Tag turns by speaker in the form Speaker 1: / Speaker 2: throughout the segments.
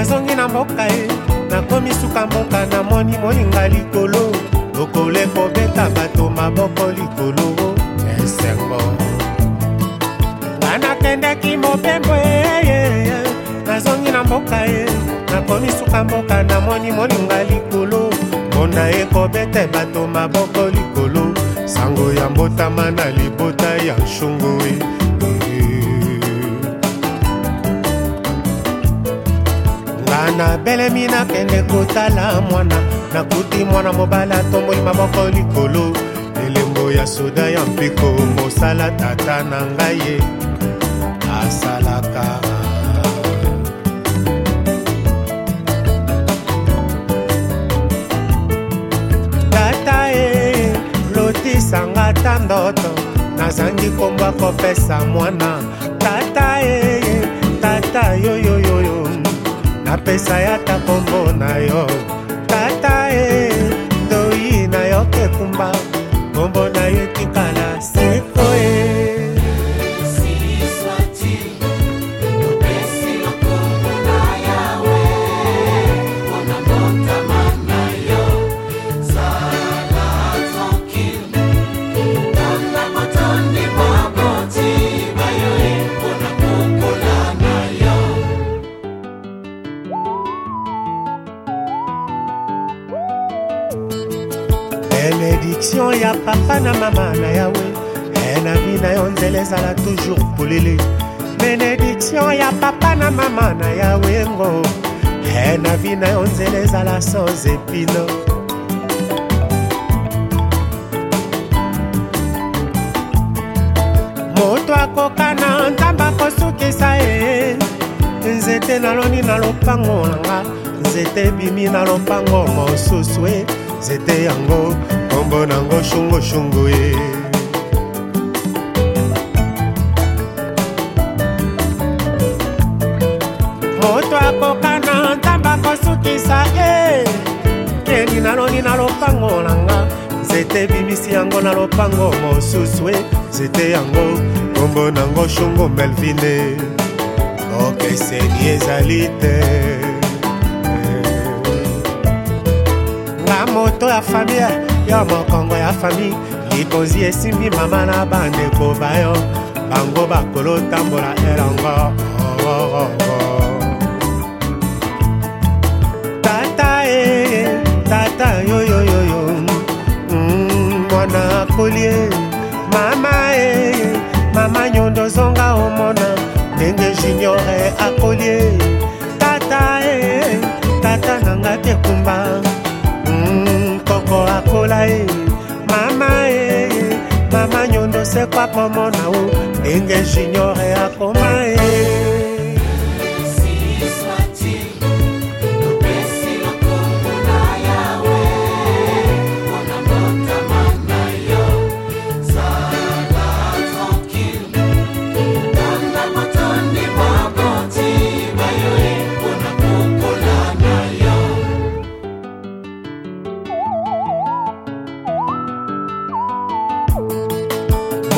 Speaker 1: nazongi na mboka ye nakomi suka mboka namoni molinga likolo lokolo ekobeta bato maboko likolo esengo nga nakendaki mopembo eyeye e. nazongi na mboka ye nakomi suka mboka namoni molinga likolo mpona ekobeta bato maboko likolo sango ya mbotama na libota ya nshungu nabelemi nakende kotala mwana nakuti mwana mobali atomboli maboko likolo elembo ya soda ya mpiko mosala tata na ngai ye asalaka tata e lotisanga ta ndoto nazangi kombwa kopesa mwana tata e tata yoyo napesa yata kombo na yo tata e eh, doyi nayokekumba kombo na yo etikala benediktio ya papa na mama na yawe enavi na yo nzela ezala toujours polele benediktio ya papa na mama na yawe ngo enavi na yo nzela ezala sans epino moto akoka na ntamba kosukisa ye nzete naloni na lopango nanga nzete ebimi na lopango mosusu e nzete yango nkombo nango shungushungu ye moto akoka na nzambe akosukisa ye kendi naloni na lopango na nga nzete ebimisi yango na lopango mosusu e nzete yango nkombo nango shungu melvine okeseni ezali te moto ya famie yo mokongo ya fami likonzi esimbi mama na bandeko bayo bango bakolotambola elongo oh, oh, oh, tata e tata yoyoyoyo mm, mwana mm, kolie ndenge junior eakoma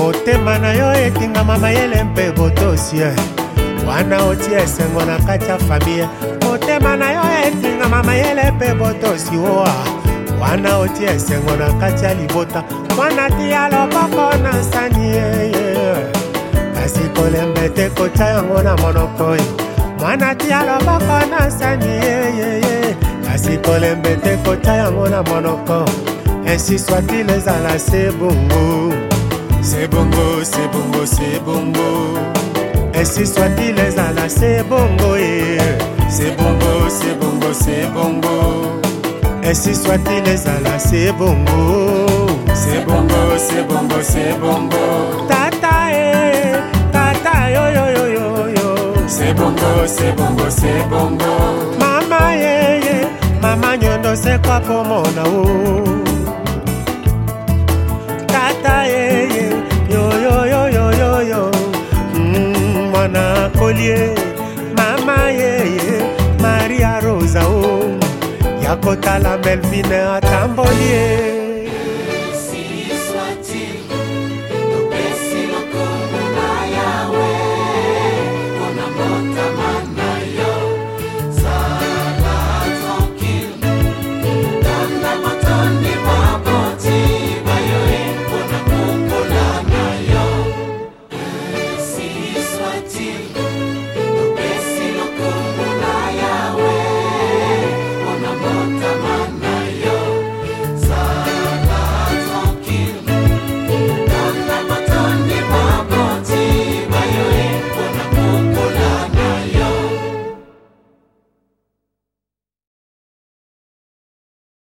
Speaker 1: motema na yo etingama mayele mpe botosie wana otia esengo na kati ya famie motema na yo etingama mayele mpe botosi oa wana otia esengo na kati ya libota mwana tia loboko na nsani yeye kasi kolemba ete kotya yango na monoko ye mwana tia loboko na nsani yeyeye kasi kolemba ete kotya yango na monoko ensi swatile ezala se bongo C'est bongo, c'est bongo, c'est bongo. Et si soit-il ezala c'est bongo eh. C'est bongo, c'est bongo, c'est bongo. Et si soit-il ezala c'est bongo. C'est bongo, c'est bongo, c'est bongo. Tata eh, tata yo yo yo yo yo. C'est bongo, c'est bongo, c'est bongo. Mama eh, eh. mama nyondo c'est quoi comme on a oh. olie mama yeye maria rosa o oh, ya kotala melvine
Speaker 2: atambolie